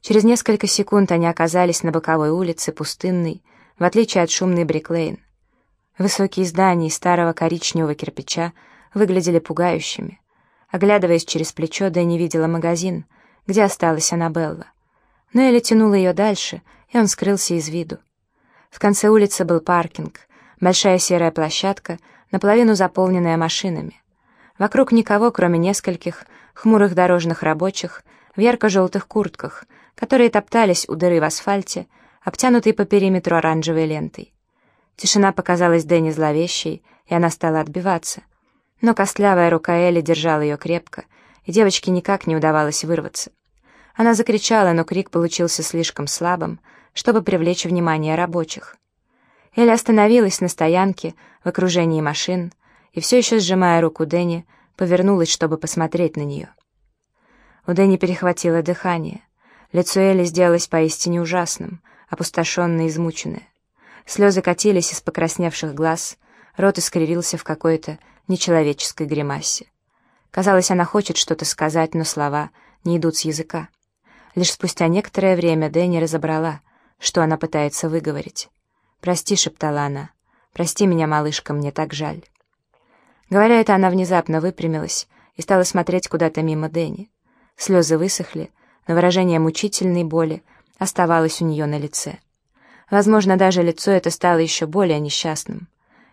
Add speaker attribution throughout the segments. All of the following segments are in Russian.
Speaker 1: Через несколько секунд они оказались на боковой улице, пустынной, в отличие от шумной Бриклейн. Высокие здания старого коричневого кирпича выглядели пугающими. Оглядываясь через плечо, Дэнни видела магазин, где осталась Аннабелла. Но Элли тянула ее дальше, и он скрылся из виду. В конце улицы был паркинг, большая серая площадка, наполовину заполненная машинами. Вокруг никого, кроме нескольких хмурых дорожных рабочих в ярко-желтых куртках, которые топтались у дыры в асфальте, обтянутой по периметру оранжевой лентой. Тишина показалась Дэнни зловещей, и она стала отбиваться. Но костлявая рука Элли держала ее крепко, и девочке никак не удавалось вырваться. Она закричала, но крик получился слишком слабым, чтобы привлечь внимание рабочих. Элли остановилась на стоянке в окружении машин и, все еще сжимая руку Дэнни, повернулась, чтобы посмотреть на нее. У Дэнни перехватило дыхание. Лицо Элли сделалось поистине ужасным, опустошенное и измученное. Слезы катились из покрасневших глаз, рот искривился в какой-то нечеловеческой гримасе. Казалось, она хочет что-то сказать, но слова не идут с языка. Лишь спустя некоторое время Дэнни разобрала, что она пытается выговорить. «Прости», — шептала она, — «прости меня, малышка, мне так жаль». Говоря это, она внезапно выпрямилась и стала смотреть куда-то мимо Дэнни. Слезы высохли, но выражение мучительной боли оставалось у нее на лице. Возможно, даже лицо это стало еще более несчастным.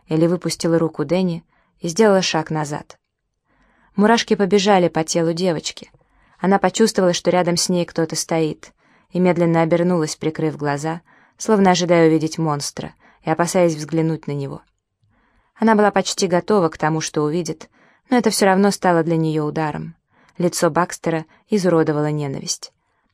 Speaker 1: Элли выпустила руку Дэнни и сделала шаг назад. Мурашки побежали по телу девочки. Она почувствовала, что рядом с ней кто-то стоит, и медленно обернулась, прикрыв глаза, словно ожидая увидеть монстра и опасаясь взглянуть на него. Она была почти готова к тому, что увидит, но это все равно стало для нее ударом. Лицо Бакстера изуродовала ненависть.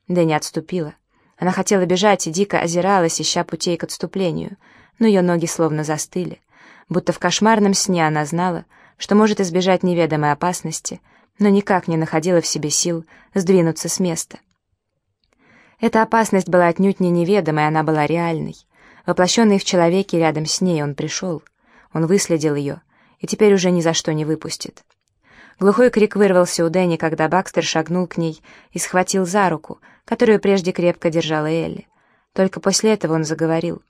Speaker 1: Дэнни отступила. Она хотела бежать и дико озиралась, ища путей к отступлению, но ее ноги словно застыли. Будто в кошмарном сне она знала, что может избежать неведомой опасности, но никак не находила в себе сил сдвинуться с места. Эта опасность была отнюдь не неведомой, она была реальной. Воплощенный в человеке рядом с ней он пришел. Он выследил ее, и теперь уже ни за что не выпустит. Глухой крик вырвался у Дэнни, когда Бакстер шагнул к ней и схватил за руку, которую прежде крепко держала Элли. Только после этого он заговорил.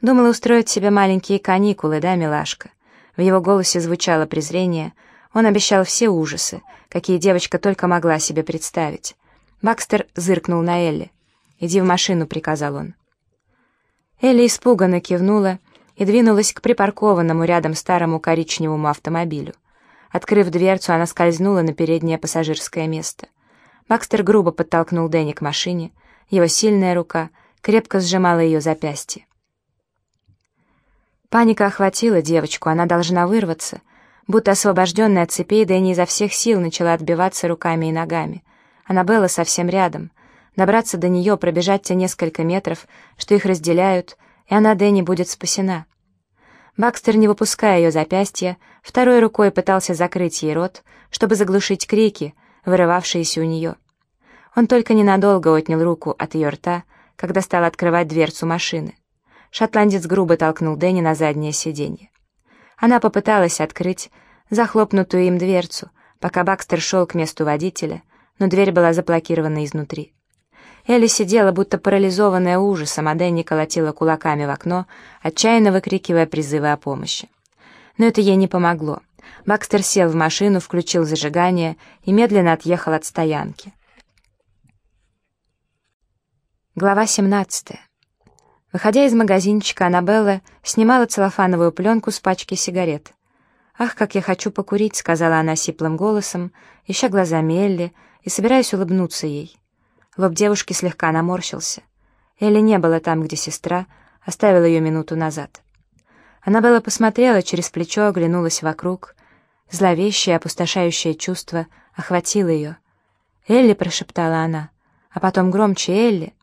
Speaker 1: Думала устроить себе маленькие каникулы, да, милашка? В его голосе звучало презрение. Он обещал все ужасы, какие девочка только могла себе представить. Бакстер зыркнул на Элли. «Иди в машину», — приказал он. Элли испуганно кивнула и двинулась к припаркованному рядом старому коричневому автомобилю. Открыв дверцу, она скользнула на переднее пассажирское место. Бакстер грубо подтолкнул Дэнни к машине, его сильная рука крепко сжимала ее запястье. Паника охватила девочку, она должна вырваться. Будто освобожденная от цепей, Дэнни изо всех сил начала отбиваться руками и ногами. Аннабелла совсем рядом. Добраться до нее, пробежать те несколько метров, что их разделяют, и она, Дэнни, будет спасена. Бакстер, не выпуская ее запястья, второй рукой пытался закрыть ей рот, чтобы заглушить крики, вырывавшиеся у нее. Он только ненадолго отнял руку от ее рта, когда стал открывать дверцу машины. Шотландец грубо толкнул Дэнни на заднее сиденье. Она попыталась открыть захлопнутую им дверцу, пока Бакстер шел к месту водителя, но дверь была заблокирована изнутри. Элли сидела, будто парализованная ужасом, а Дэнни колотила кулаками в окно, отчаянно выкрикивая призывы о помощи. Но это ей не помогло. Бакстер сел в машину, включил зажигание и медленно отъехал от стоянки. Глава 17. Выходя из магазинчика, Аннабелла снимала целлофановую пленку с пачки сигарет. «Ах, как я хочу покурить», — сказала она сиплым голосом, ища глазами Элли и собираясь улыбнуться ей. Лоб девушки слегка наморщился. Элли не было там, где сестра оставила ее минуту назад. Она была посмотрела через плечо, оглянулась вокруг. Зловещее, опустошающее чувство охватило ее. «Элли!» — прошептала она, а потом громче «Элли!»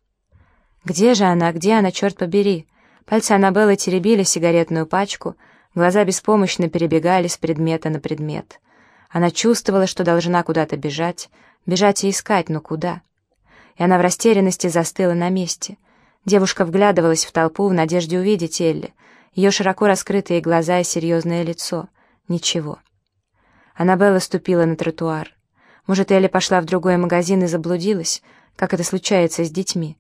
Speaker 1: «Где же она? Где она, черт побери?» Пальцы Аннабеллы теребили сигаретную пачку, глаза беспомощно перебегали с предмета на предмет. Она чувствовала, что должна куда-то бежать, бежать и искать, но куда? И она в растерянности застыла на месте. Девушка вглядывалась в толпу в надежде увидеть Элли, ее широко раскрытые глаза и серьезное лицо. Ничего. Аннабелла ступила на тротуар. Может, Элли пошла в другой магазин и заблудилась? как это случается с детьми.